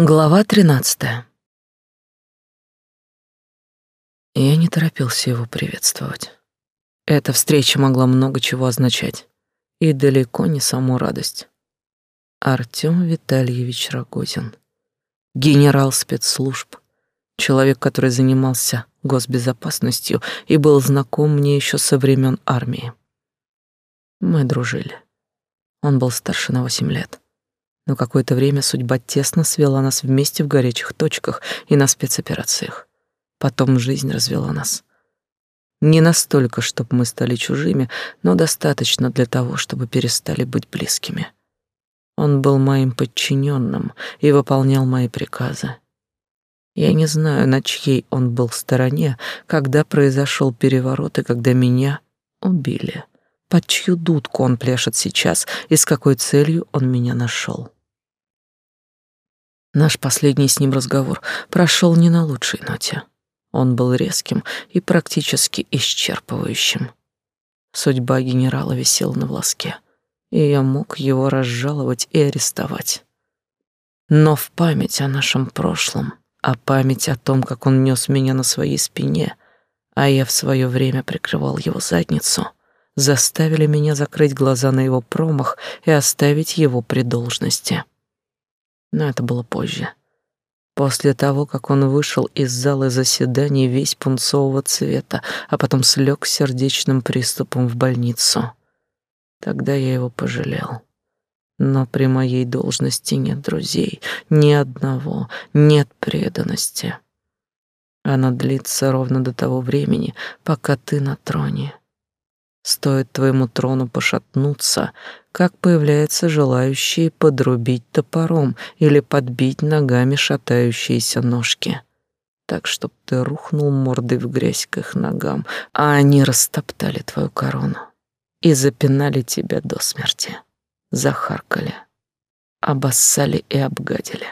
Глава тринадцатая. Я не торопился его приветствовать. Эта встреча могла много чего означать, и далеко не саму радость. Артём Витальевич Рогозин, генерал спецслужб, человек, который занимался госбезопасностью и был знаком мне еще со времен армии. Мы дружили. Он был старше на восемь лет но какое-то время судьба тесно свела нас вместе в горячих точках и на спецоперациях. Потом жизнь развела нас. Не настолько, чтобы мы стали чужими, но достаточно для того, чтобы перестали быть близкими. Он был моим подчиненным и выполнял мои приказы. Я не знаю, на чьей он был стороне, когда произошел переворот и когда меня убили. Под чью дудку он пляшет сейчас и с какой целью он меня нашел. Наш последний с ним разговор прошел не на лучшей ноте. Он был резким и практически исчерпывающим. Судьба генерала висела на волоске, и я мог его разжаловать и арестовать. Но в память о нашем прошлом, о память о том, как он нес меня на своей спине, а я в свое время прикрывал его задницу, заставили меня закрыть глаза на его промах и оставить его при должности. Но это было позже. После того, как он вышел из зала заседаний весь пунцового цвета, а потом слег сердечным приступом в больницу. Тогда я его пожалел. Но при моей должности нет друзей, ни одного, нет преданности. Она длится ровно до того времени, пока ты на троне. Стоит твоему трону пошатнуться, как появляются желающие подрубить топором или подбить ногами шатающиеся ножки. Так, чтоб ты рухнул мордой в грязь к их ногам, а они растоптали твою корону и запинали тебя до смерти, захаркали, обоссали и обгадили.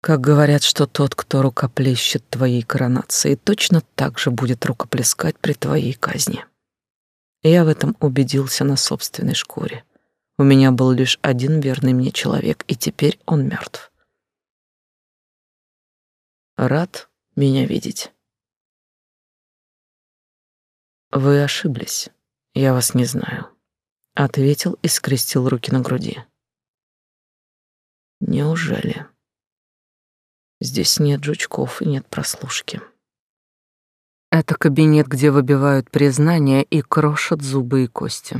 Как говорят, что тот, кто рукоплещет твоей коронации, точно так же будет рукоплескать при твоей казни. Я в этом убедился на собственной шкуре. У меня был лишь один верный мне человек, и теперь он мертв. Рад меня видеть. Вы ошиблись. Я вас не знаю, ответил и скрестил руки на груди. Неужели? Здесь нет жучков и нет прослушки. Это кабинет, где выбивают признания и крошат зубы и кости.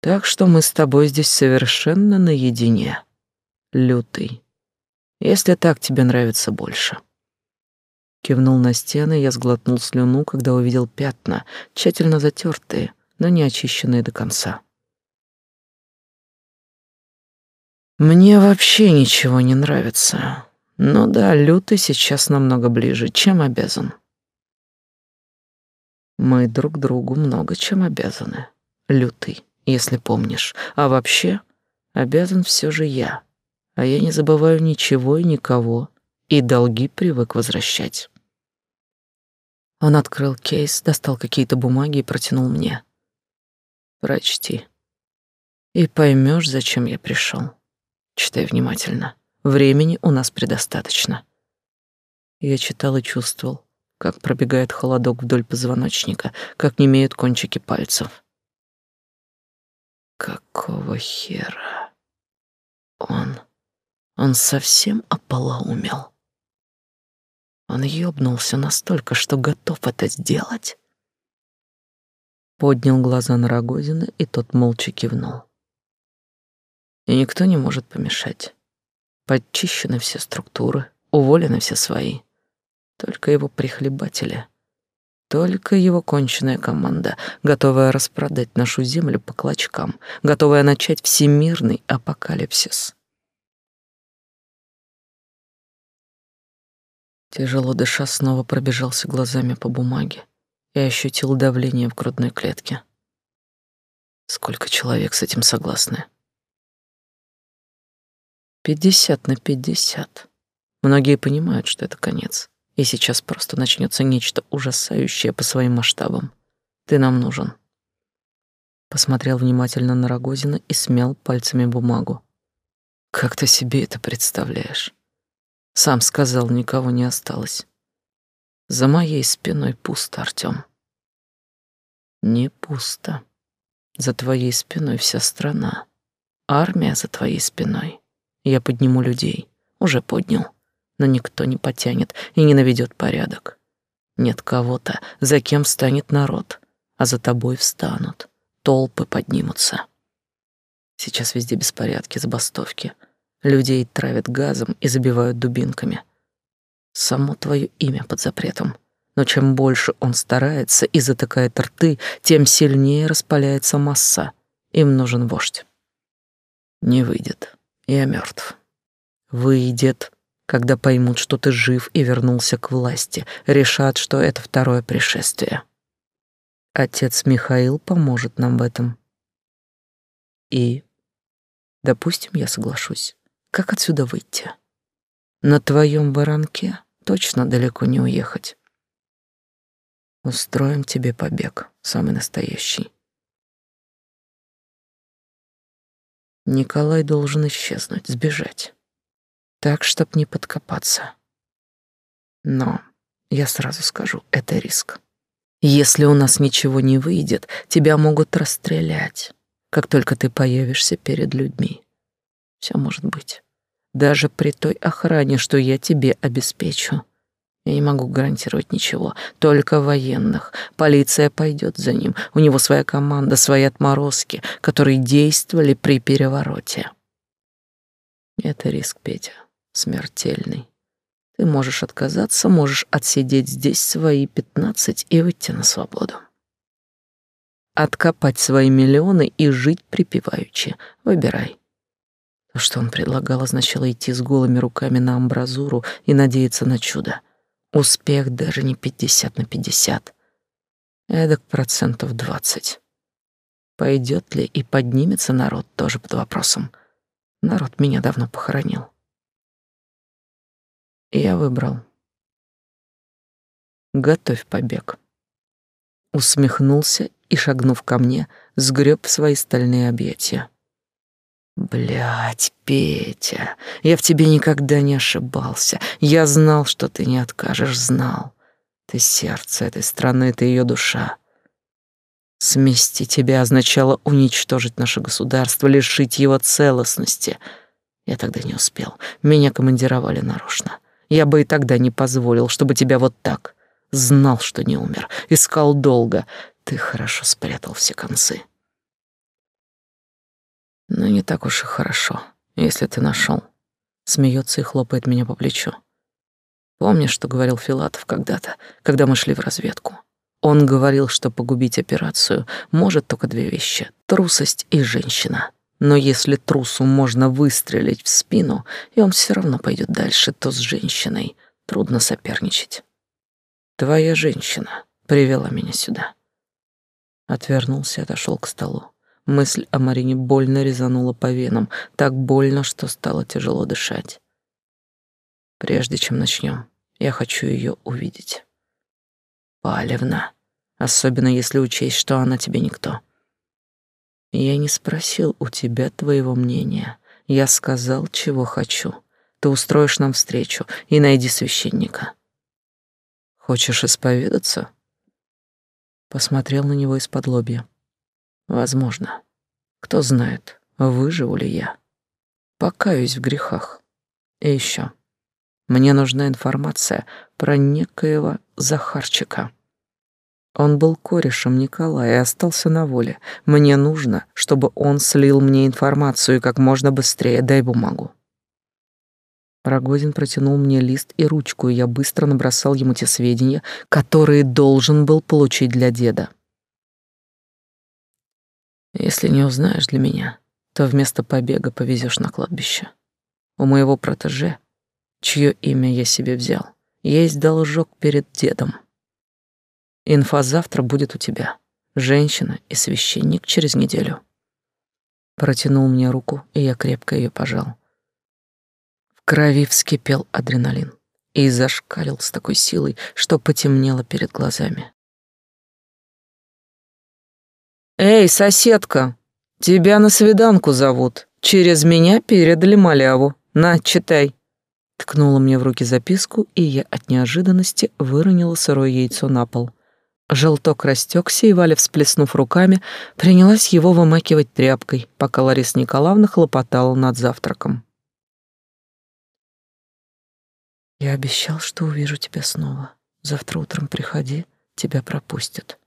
Так что мы с тобой здесь совершенно наедине, лютый. Если так тебе нравится больше. Кивнул на стены, я сглотнул слюну, когда увидел пятна, тщательно затертые, но не очищенные до конца. Мне вообще ничего не нравится. Ну да, Лютый сейчас намного ближе, чем обязан. Мы друг другу много чем обязаны. Лютый, если помнишь. А вообще, обязан все же я. А я не забываю ничего и никого, и долги привык возвращать. Он открыл кейс, достал какие-то бумаги и протянул мне. Прочти. И поймешь, зачем я пришел. Читай внимательно. Времени у нас предостаточно. Я читал и чувствовал, как пробегает холодок вдоль позвоночника, как немеют кончики пальцев. Какого хера? Он... он совсем ополоумел. Он ёбнулся настолько, что готов это сделать. Поднял глаза на Рогозина, и тот молча кивнул. И никто не может помешать. Подчищены все структуры, уволены все свои. Только его прихлебатели. Только его конченная команда, готовая распродать нашу землю по клочкам, готовая начать всемирный апокалипсис. Тяжело дыша, снова пробежался глазами по бумаге и ощутил давление в грудной клетке. Сколько человек с этим согласны? Пятьдесят на пятьдесят. Многие понимают, что это конец, и сейчас просто начнется нечто ужасающее по своим масштабам. Ты нам нужен. Посмотрел внимательно на Рогозина и смял пальцами бумагу. Как ты себе это представляешь? Сам сказал, никого не осталось. За моей спиной пусто, Артём. Не пусто. За твоей спиной вся страна. Армия за твоей спиной. Я подниму людей. Уже поднял. Но никто не потянет и не наведет порядок. Нет кого-то, за кем станет народ, а за тобой встанут. Толпы поднимутся. Сейчас везде беспорядки, забастовки. Людей травят газом и забивают дубинками. Само твое имя под запретом. Но чем больше он старается и затыкает рты, тем сильнее распаляется масса. Им нужен вождь. Не выйдет. Я мертв. Выйдет, когда поймут, что ты жив и вернулся к власти, решат, что это второе пришествие. Отец Михаил поможет нам в этом. И Допустим, я соглашусь. Как отсюда выйти? На твоем баранке точно далеко не уехать. Устроим тебе побег, самый настоящий. Николай должен исчезнуть, сбежать. Так, чтоб не подкопаться. Но я сразу скажу, это риск. Если у нас ничего не выйдет, тебя могут расстрелять как только ты появишься перед людьми. Все может быть. Даже при той охране, что я тебе обеспечу. Я не могу гарантировать ничего, только военных. Полиция пойдет за ним. У него своя команда, свои отморозки, которые действовали при перевороте. Это риск, Петя, смертельный. Ты можешь отказаться, можешь отсидеть здесь свои пятнадцать и выйти на свободу откопать свои миллионы и жить припеваючи. Выбирай. То, что он предлагал, означало идти с голыми руками на амбразуру и надеяться на чудо. Успех даже не пятьдесят на пятьдесят. Эдак процентов двадцать. Пойдет ли и поднимется народ, тоже под вопросом. Народ меня давно похоронил. Я выбрал. Готовь побег. Усмехнулся и, шагнув ко мне, сгреб свои стальные объятия. Блять, Петя, я в тебе никогда не ошибался. Я знал, что ты не откажешь, знал. Ты сердце этой страны, ты ее душа. Смести тебя означало уничтожить наше государство, лишить его целостности. Я тогда не успел. Меня командировали нарочно. Я бы и тогда не позволил, чтобы тебя вот так. Знал, что не умер. Искал долго. Ты хорошо спрятал все концы. Но не так уж и хорошо, если ты нашел. Смеется и хлопает меня по плечу. Помнишь, что говорил Филатов когда-то, когда мы шли в разведку? Он говорил, что погубить операцию может только две вещи — трусость и женщина. Но если трусу можно выстрелить в спину, и он все равно пойдет дальше, то с женщиной трудно соперничать. Твоя женщина привела меня сюда. Отвернулся и отошел к столу. Мысль о Марине больно резанула по венам, так больно, что стало тяжело дышать. Прежде чем начнем, я хочу ее увидеть. Палевна, особенно если учесть, что она тебе никто. Я не спросил у тебя твоего мнения. Я сказал, чего хочу. Ты устроишь нам встречу и найди священника. Хочешь исповедаться? посмотрел на него из-под лобья. Возможно. Кто знает, выживу ли я. Покаюсь в грехах. И еще. Мне нужна информация про некоего Захарчика. Он был корешем Николая и остался на воле. Мне нужно, чтобы он слил мне информацию как можно быстрее. Дай бумагу. Рогозин протянул мне лист и ручку, и я быстро набросал ему те сведения, которые должен был получить для деда. Если не узнаешь для меня, то вместо побега повезешь на кладбище. У моего протеже, чье имя я себе взял, есть должок перед дедом. Инфа завтра будет у тебя. Женщина и священник через неделю. Протянул мне руку, и я крепко ее пожал крови вскипел адреналин и зашкалил с такой силой, что потемнело перед глазами. «Эй, соседка, тебя на свиданку зовут. Через меня передали маляву. На, читай. Ткнула мне в руки записку, и я от неожиданности выронила сырое яйцо на пол. Желток растекся, и Валя, всплеснув руками, принялась его вымакивать тряпкой, пока Лариса Николаевна хлопотала над завтраком. «Я обещал, что увижу тебя снова. Завтра утром приходи, тебя пропустят.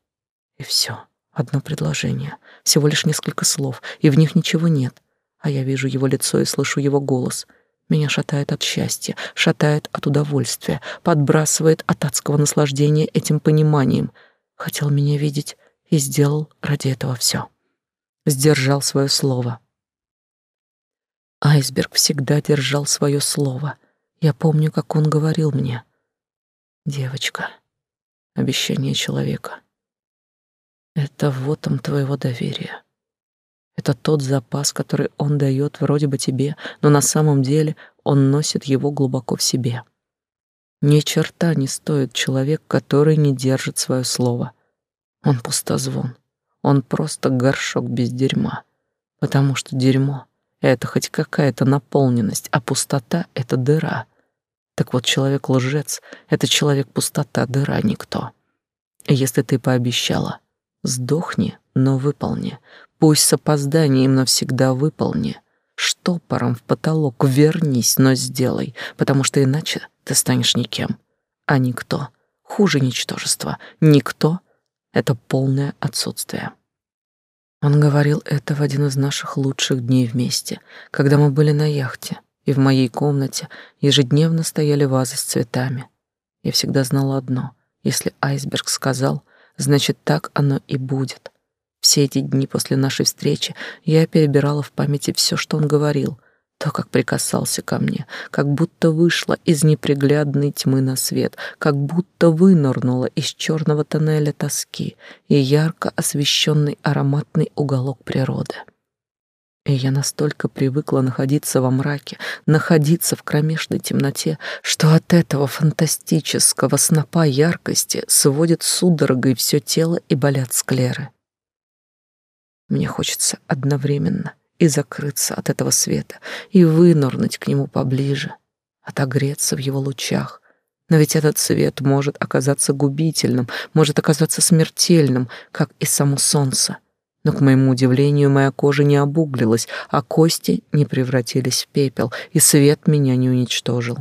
И все. Одно предложение, всего лишь несколько слов, и в них ничего нет. А я вижу его лицо и слышу его голос. Меня шатает от счастья, шатает от удовольствия, подбрасывает от адского наслаждения этим пониманием. Хотел меня видеть и сделал ради этого все. Сдержал свое слово. Айсберг всегда держал свое слово. Я помню, как он говорил мне. «Девочка, обещание человека это вот он твоего доверия. Это тот запас, который он дает вроде бы тебе, но на самом деле он носит его глубоко в себе. Ни черта не стоит человек, который не держит свое слово. Он пустозвон. Он просто горшок без дерьма. Потому что дерьмо — это хоть какая-то наполненность, а пустота — это дыра. Так вот, человек-лжец — это человек-пустота, дыра никто. Если ты пообещала, Сдохни, но выполни. Пусть с опозданием, но всегда выполни. Штопором в потолок вернись, но сделай, потому что иначе ты станешь никем. А никто хуже ничтожества. Никто — это полное отсутствие. Он говорил это в один из наших лучших дней вместе, когда мы были на яхте, и в моей комнате ежедневно стояли вазы с цветами. Я всегда знала одно — если айсберг сказал — значит, так оно и будет. Все эти дни после нашей встречи я перебирала в памяти все, что он говорил, то, как прикасался ко мне, как будто вышла из неприглядной тьмы на свет, как будто вынырнула из черного тоннеля тоски и ярко освещенный ароматный уголок природы. И я настолько привыкла находиться во мраке, находиться в кромешной темноте, что от этого фантастического снопа яркости сводит судорогой все тело и болят склеры. Мне хочется одновременно и закрыться от этого света, и вынырнуть к нему поближе, отогреться в его лучах. Но ведь этот свет может оказаться губительным, может оказаться смертельным, как и само солнце. Но, к моему удивлению, моя кожа не обуглилась, а кости не превратились в пепел, и свет меня не уничтожил.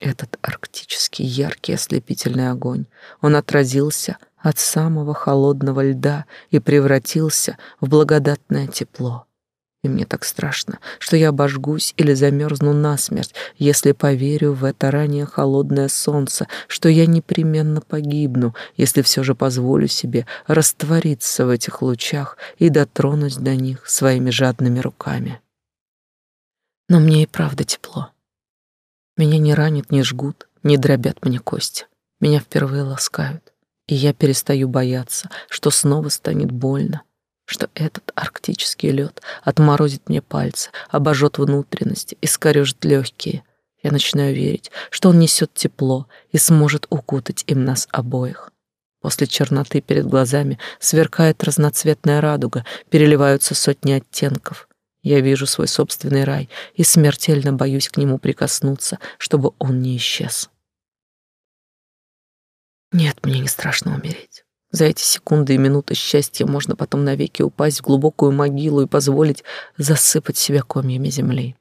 Этот арктический яркий ослепительный огонь, он отразился от самого холодного льда и превратился в благодатное тепло. И мне так страшно, что я обожгусь или замерзну насмерть, если поверю в это ранее холодное солнце, что я непременно погибну, если все же позволю себе раствориться в этих лучах и дотронусь до них своими жадными руками. Но мне и правда тепло. Меня не ранят, не жгут, не дробят мне кости. Меня впервые ласкают, и я перестаю бояться, что снова станет больно, что этот арктический лед отморозит мне пальцы, обожжет внутренности, искорежит легкие. Я начинаю верить, что он несет тепло и сможет укутать им нас обоих. После черноты перед глазами сверкает разноцветная радуга, переливаются сотни оттенков. Я вижу свой собственный рай и смертельно боюсь к нему прикоснуться, чтобы он не исчез. Нет, мне не страшно умереть. За эти секунды и минуты счастья можно потом навеки упасть в глубокую могилу и позволить засыпать себя комьями земли.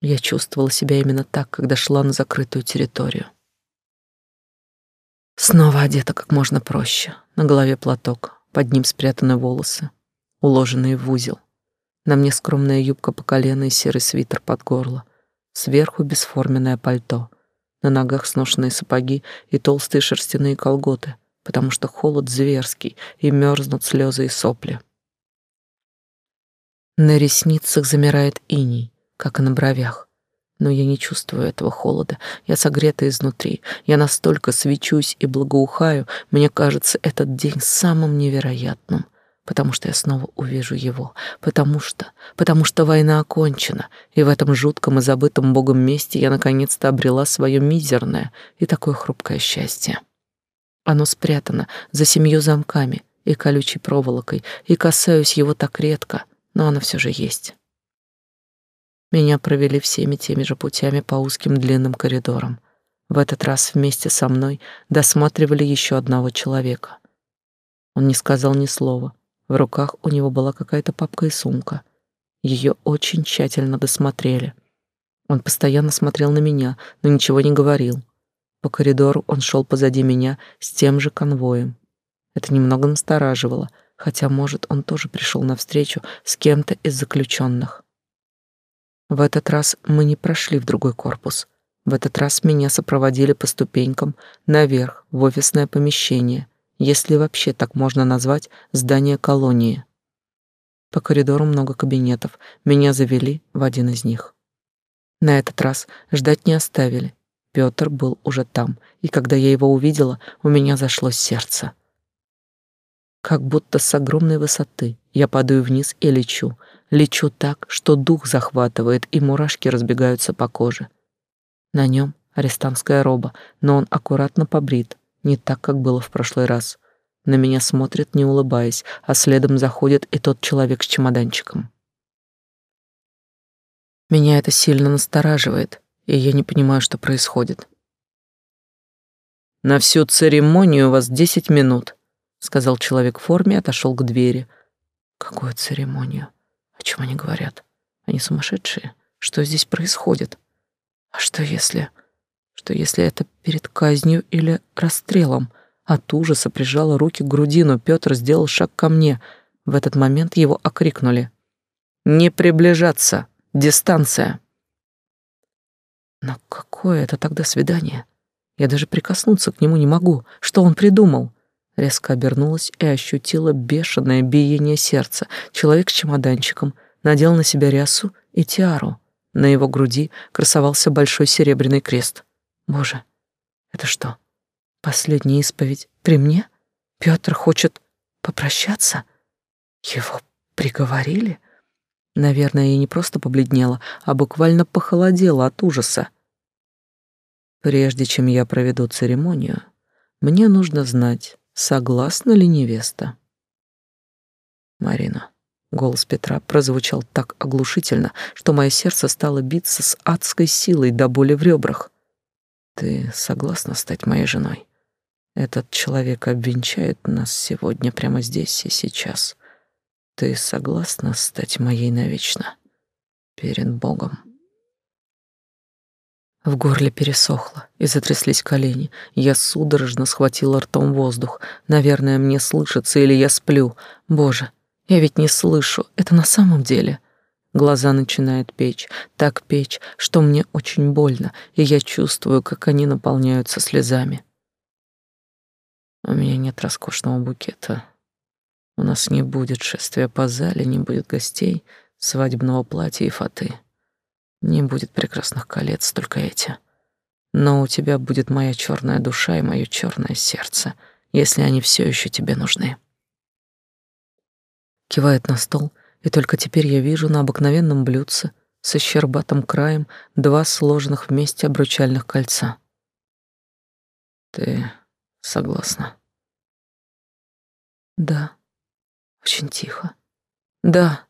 Я чувствовала себя именно так, когда шла на закрытую территорию. Снова одета как можно проще. На голове платок, под ним спрятаны волосы, уложенные в узел. На мне скромная юбка по колено и серый свитер под горло. Сверху бесформенное пальто. На ногах сношенные сапоги и толстые шерстяные колготы потому что холод зверский, и мерзнут слезы и сопли. На ресницах замирает иней, как и на бровях. Но я не чувствую этого холода. Я согрета изнутри. Я настолько свечусь и благоухаю. Мне кажется этот день самым невероятным, потому что я снова увижу его. Потому что... Потому что война окончена, и в этом жутком и забытом Богом месте я наконец-то обрела свое мизерное и такое хрупкое счастье. Оно спрятано за семью замками и колючей проволокой, и касаюсь его так редко, но оно все же есть. Меня провели всеми теми же путями по узким длинным коридорам. В этот раз вместе со мной досматривали еще одного человека. Он не сказал ни слова. В руках у него была какая-то папка и сумка. Ее очень тщательно досмотрели. Он постоянно смотрел на меня, но ничего не говорил. По коридору он шел позади меня с тем же конвоем. Это немного настораживало, хотя, может, он тоже пришел навстречу с кем-то из заключенных. В этот раз мы не прошли в другой корпус. В этот раз меня сопроводили по ступенькам наверх, в офисное помещение, если вообще так можно назвать здание колонии. По коридору много кабинетов, меня завели в один из них. На этот раз ждать не оставили. Пётр был уже там, и когда я его увидела, у меня зашло сердце. Как будто с огромной высоты я падаю вниз и лечу. Лечу так, что дух захватывает, и мурашки разбегаются по коже. На нем арестантская роба, но он аккуратно побрит, не так, как было в прошлый раз. На меня смотрит, не улыбаясь, а следом заходит и тот человек с чемоданчиком. Меня это сильно настораживает, и я не понимаю, что происходит. «На всю церемонию у вас десять минут», — сказал человек в форме и отошел к двери. «Какую церемонию? О чем они говорят? Они сумасшедшие? Что здесь происходит? А что если... Что если это перед казнью или расстрелом?» От ужаса прижала руки к груди, но Пётр сделал шаг ко мне. В этот момент его окрикнули. «Не приближаться! Дистанция!» Но какое это тогда свидание? Я даже прикоснуться к нему не могу. Что он придумал? Резко обернулась и ощутила бешеное биение сердца. Человек с чемоданчиком надел на себя рясу и тиару. На его груди красовался большой серебряный крест. Боже, это что, последняя исповедь при мне? Пётр хочет попрощаться? Его приговорили? Наверное, я не просто побледнела, а буквально похолодела от ужаса. Прежде чем я проведу церемонию, мне нужно знать, согласна ли невеста. Марина. Голос Петра прозвучал так оглушительно, что мое сердце стало биться с адской силой до боли в ребрах. Ты согласна стать моей женой? Этот человек обвенчает нас сегодня прямо здесь и сейчас. Ты согласна стать моей навечно? Перед Богом. В горле пересохло и затряслись колени. Я судорожно схватила ртом воздух. Наверное, мне слышится или я сплю. Боже, я ведь не слышу. Это на самом деле. Глаза начинают печь, так печь, что мне очень больно, и я чувствую, как они наполняются слезами. У меня нет роскошного букета, у нас не будет шествия по зале, не будет гостей, свадебного платья и фаты. Не будет прекрасных колец, только эти. Но у тебя будет моя черная душа и мое черное сердце, если они все еще тебе нужны. Кивает на стол, и только теперь я вижу на обыкновенном блюдце со щербатым краем два сложенных вместе обручальных кольца. Ты согласна? Да. Очень тихо. Да.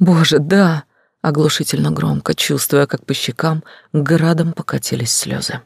Боже, да, оглушительно громко, чувствуя, как по щекам градом покатились слезы.